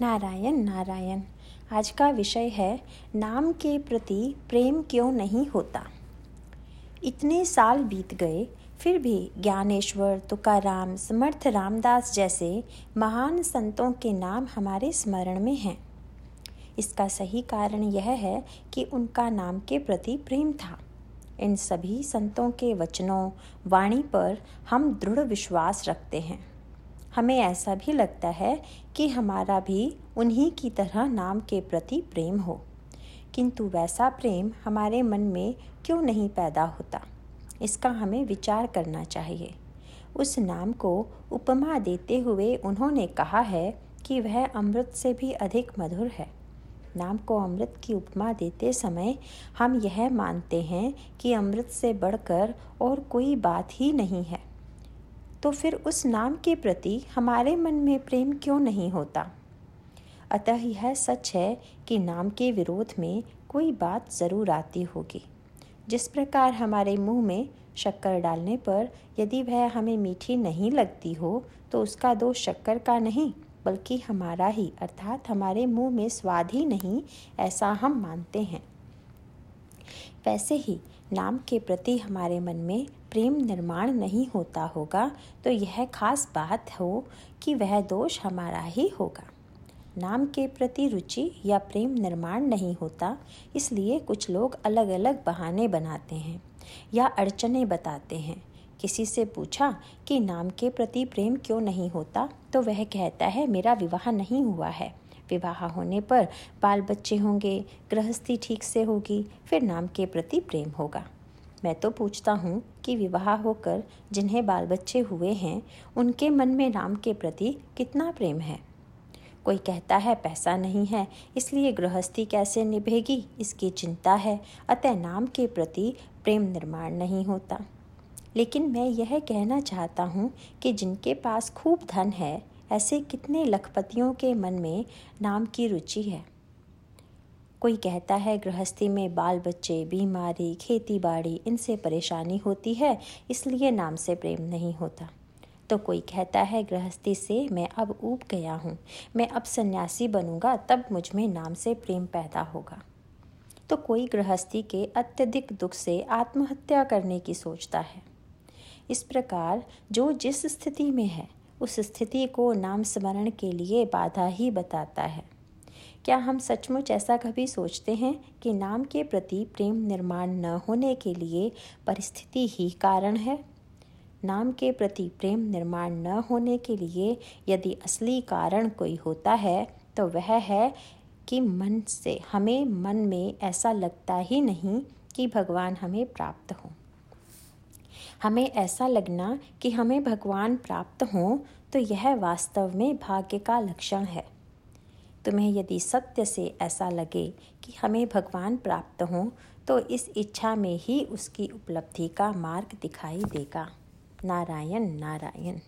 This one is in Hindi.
नारायण नारायण। आज का विषय है, नाम के प्रति प्रेम क्यों नहीं होता? इतने साल बीत गए, फिर भी ज्ञानेश्वर, तुकाराम, समर्थ रामदास जैसे महान संतों के नाम हमारे स्मरण में हैं। इसका सही कारण यह है कि उनका नाम के प्रति प्रेम था। इन सभी संतों के वचनों, वाणी पर हम दृढ़ विश्वास रखते हैं। हमें ऐसा भी लगता है कि हमारा भी उन्हीं की तरह नाम के प्रति प्रेम हो। किंतु वैसा प्रेम हमारे मन में क्यों नहीं पैदा होता? इसका हमें विचार करना चाहिए। उस नाम को उपमा देते हुए उन्होंने कहा है कि वह अमृत से भी अधिक मधुर है। नाम को अमृत की उपमा देते समय हम यह मानते हैं कि अमृत से बढ़कर और कोई बात ही नहीं है। तो फिर उस नाम के प्रति हमारे मन में प्रेम क्यों नहीं होता? अतः यह सच है कि नाम के विरोध में कोई बात ज़रूर आती होगी। जिस प्रकार हमारे मुँह में शक्कर डालने पर यदि वह हमें मीठी नहीं लगती हो तो उसका दोष शक्कर का नहीं, बल्कि हमारा ही, अर्थात हमारे मुँह में स्वाद ही नहीं, ऐसा हम मानते हैं। वैसे ही नाम के प्रति हमारे मन में प्रेम निर्माण नहीं होता होगा तो यह खास बात हो कि वह दोष हमारा ही होगा। नाम के प्रति रुचि या प्रेम निर्माण नहीं होता, इसलिए कुछ लोग अलग अलग बहाने बनाते हैं या अड़चने बताते हैं। किसी से पूछा कि नाम के प्रति प्रेम क्यों नहीं होता तो वह कहता है, मेरा विवाह नहीं हुआ है। विवाह होने पर बाल बच्चे होंगे, गृहस्थी ठीक से होगी, फिर नाम के प्रति प्रेम होगा। मैं तो पूछता हूँ कि विवाह होकर जिन्हें बाल बच्चे हुए हैं, उनके मन में नाम के प्रति कितना प्रेम है? कोई कहता है, पैसा नहीं है, इसलिए गृहस्थी कैसे निभेगी? इसकी चिंता है, अतः नाम के प्रति प्रेम निर्माण नहीं होता। लेकिन मैं यह कहना चाहता हूँ कि जिनके पास खूब धन है ऐसे कितने लखपतियों के मन में नाम की रुचि है? कोई कहता है, गृहस्थी में बाल बच्चे बीमारी खेती बाड़ी इनसे परेशानी होती है, इसलिए नाम से प्रेम नहीं होता। तो कोई कहता है, गृहस्थी से मैं अब ऊब गया हूँ, मैं अब सन्यासी बनूँगा, तब मुझमें नाम से प्रेम पैदा होगा। तो कोई गृहस्थी के अत्यधिक दुख से आत्महत्या करने की सोचता है। इस प्रकार जो जिस स्थिति में है उस स्थिति को नाम स्मरण के लिए बाधा ही बताता है। क्या हम सचमुच ऐसा कभी सोचते हैं कि नाम के प्रति प्रेम निर्माण न होने के लिए परिस्थिति ही कारण है? नाम के प्रति प्रेम निर्माण न होने के लिए यदि असली कारण कोई होता है तो वह है कि मन से, हमें मन में ऐसा लगता ही नहीं कि भगवान हमें प्राप्त हो। हमें ऐसा लगना कि हमें भगवान प्राप्त हों तो यह वास्तव में भाग्य का लक्षण है। तुम्हें यदि सत्य से ऐसा लगे कि हमें भगवान प्राप्त हों तो इस इच्छा में ही उसकी उपलब्धि का मार्ग दिखाई देगा। नारायण नारायण।